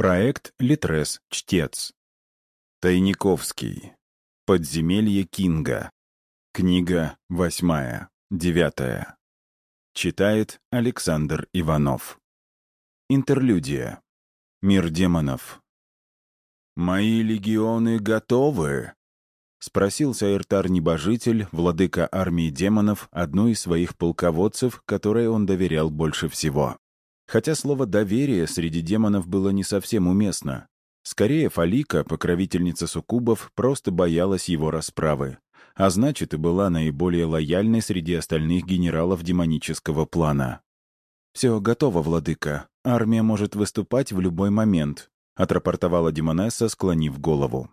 Проект «Литрес. Чтец». Тайниковский. Подземелье Кинга. Книга восьмая, девятая. Читает Александр Иванов. Интерлюдия. Мир демонов. «Мои легионы готовы?» — спросил Саиртар-небожитель, владыка армии демонов, одну из своих полководцев, которой он доверял больше всего. Хотя слово «доверие» среди демонов было не совсем уместно. Скорее, Фалика, покровительница суккубов, просто боялась его расправы, а значит, и была наиболее лояльной среди остальных генералов демонического плана. «Все готово, владыка. Армия может выступать в любой момент», — отрапортовала Демонесса, склонив голову.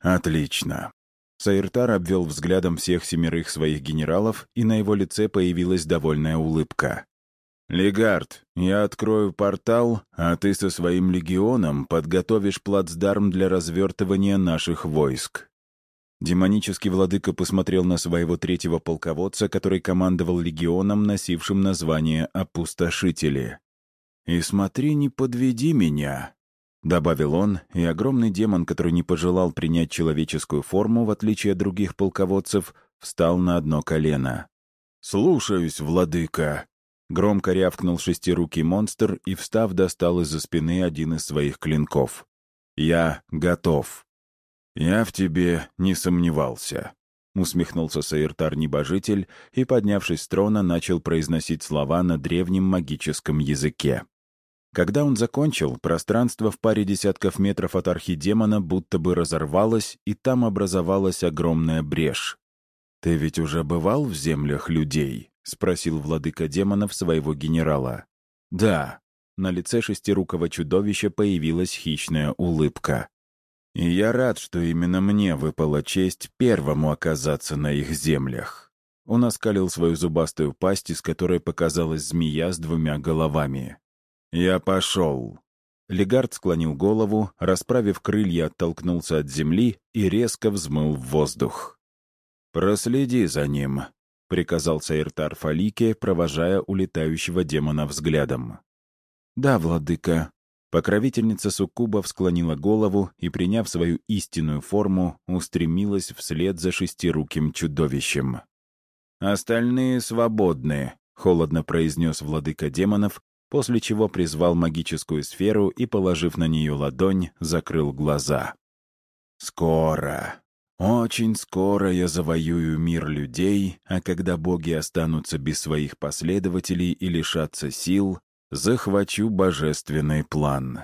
«Отлично». Саиртар обвел взглядом всех семерых своих генералов, и на его лице появилась довольная улыбка. «Легард, я открою портал, а ты со своим легионом подготовишь плацдарм для развертывания наших войск». Демонический владыка посмотрел на своего третьего полководца, который командовал легионом, носившим название «Опустошители». «И смотри, не подведи меня», — добавил он, и огромный демон, который не пожелал принять человеческую форму, в отличие от других полководцев, встал на одно колено. «Слушаюсь, владыка», Громко рявкнул шестирукий монстр и, встав, достал из-за спины один из своих клинков. «Я готов». «Я в тебе не сомневался», — усмехнулся Саиртар-небожитель и, поднявшись с трона, начал произносить слова на древнем магическом языке. Когда он закончил, пространство в паре десятков метров от архидемона будто бы разорвалось, и там образовалась огромная брешь. «Ты ведь уже бывал в землях людей?» — спросил владыка демонов своего генерала. «Да». На лице шестирукого чудовища появилась хищная улыбка. «И я рад, что именно мне выпала честь первому оказаться на их землях». Он оскалил свою зубастую пасть, из которой показалась змея с двумя головами. «Я пошел». Легард склонил голову, расправив крылья, оттолкнулся от земли и резко взмыл в воздух. «Проследи за ним», — приказал Саиртар Фалике, провожая улетающего демона взглядом. «Да, владыка». Покровительница суккубов склонила голову и, приняв свою истинную форму, устремилась вслед за шестируким чудовищем. «Остальные свободны», — холодно произнес владыка демонов, после чего призвал магическую сферу и, положив на нее ладонь, закрыл глаза. «Скоро», очень скоро я завоюю мир людей, а когда боги останутся без своих последователей и лишатся сил, захвачу божественный план.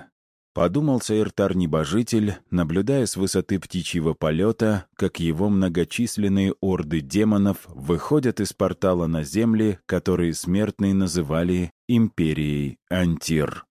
Подумал Саиртар-небожитель, наблюдая с высоты птичьего полета, как его многочисленные орды демонов выходят из портала на земли, которые смертные называли Империей Антир.